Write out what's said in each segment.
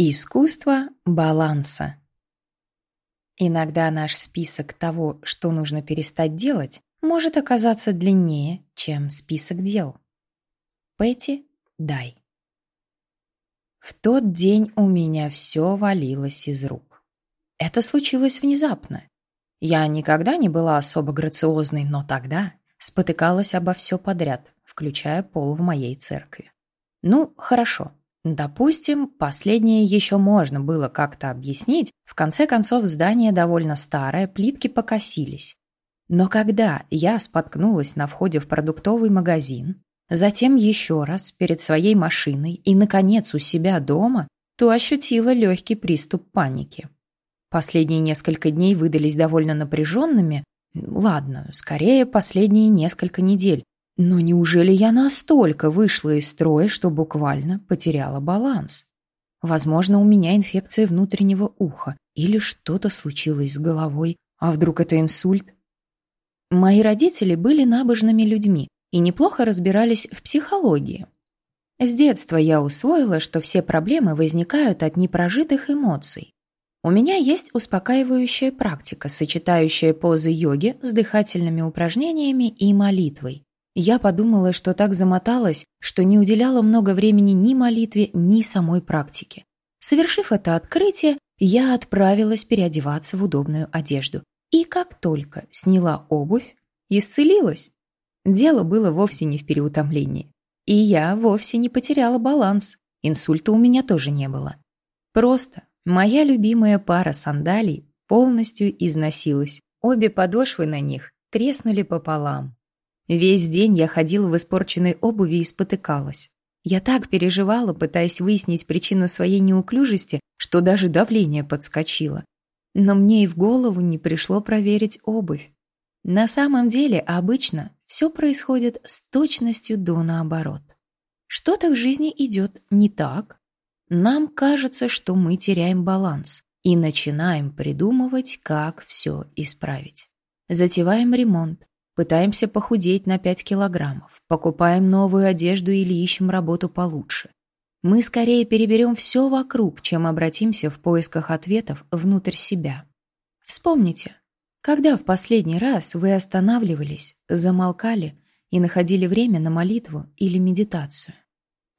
Искусство баланса. Иногда наш список того, что нужно перестать делать, может оказаться длиннее, чем список дел. Пэти Дай. В тот день у меня все валилось из рук. Это случилось внезапно. Я никогда не была особо грациозной, но тогда спотыкалась обо все подряд, включая пол в моей церкви. Ну, хорошо, Допустим, последнее еще можно было как-то объяснить, в конце концов здание довольно старое, плитки покосились. Но когда я споткнулась на входе в продуктовый магазин, затем еще раз перед своей машиной и, наконец, у себя дома, то ощутила легкий приступ паники. Последние несколько дней выдались довольно напряженными, ладно, скорее последние несколько недель, но неужели я настолько вышла из строя, что буквально потеряла баланс? Возможно, у меня инфекция внутреннего уха или что-то случилось с головой, а вдруг это инсульт? Мои родители были набожными людьми и неплохо разбирались в психологии. С детства я усвоила, что все проблемы возникают от непрожитых эмоций. У меня есть успокаивающая практика, сочетающая позы йоги с дыхательными упражнениями и молитвой. Я подумала, что так замоталась, что не уделяла много времени ни молитве, ни самой практике. Совершив это открытие, я отправилась переодеваться в удобную одежду. И как только сняла обувь, исцелилась. Дело было вовсе не в переутомлении. И я вовсе не потеряла баланс. Инсульта у меня тоже не было. Просто моя любимая пара сандалий полностью износилась. Обе подошвы на них треснули пополам. Весь день я ходила в испорченной обуви и спотыкалась. Я так переживала, пытаясь выяснить причину своей неуклюжести, что даже давление подскочило. Но мне и в голову не пришло проверить обувь. На самом деле, обычно все происходит с точностью до наоборот. Что-то в жизни идет не так. Нам кажется, что мы теряем баланс и начинаем придумывать, как все исправить. Затеваем ремонт, Пытаемся похудеть на 5 килограммов, покупаем новую одежду или ищем работу получше. Мы скорее переберем все вокруг, чем обратимся в поисках ответов внутрь себя. Вспомните, когда в последний раз вы останавливались, замолкали и находили время на молитву или медитацию?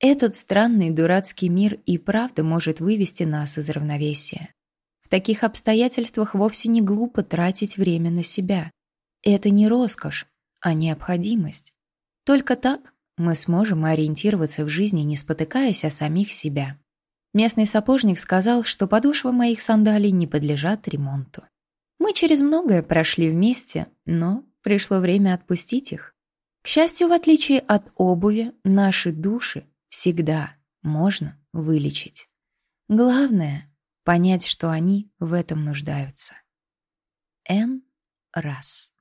Этот странный дурацкий мир и правда может вывести нас из равновесия. В таких обстоятельствах вовсе не глупо тратить время на себя, это не роскошь, а необходимость. Только так мы сможем ориентироваться в жизни, не спотыкаясь о самих себя. Местный сапожник сказал, что подошвы моих сандалий не подлежат ремонту. Мы через многое прошли вместе, но пришло время отпустить их. К счастью, в отличие от обуви, наши души всегда можно вылечить. Главное — понять, что они в этом нуждаются. Н. Раз.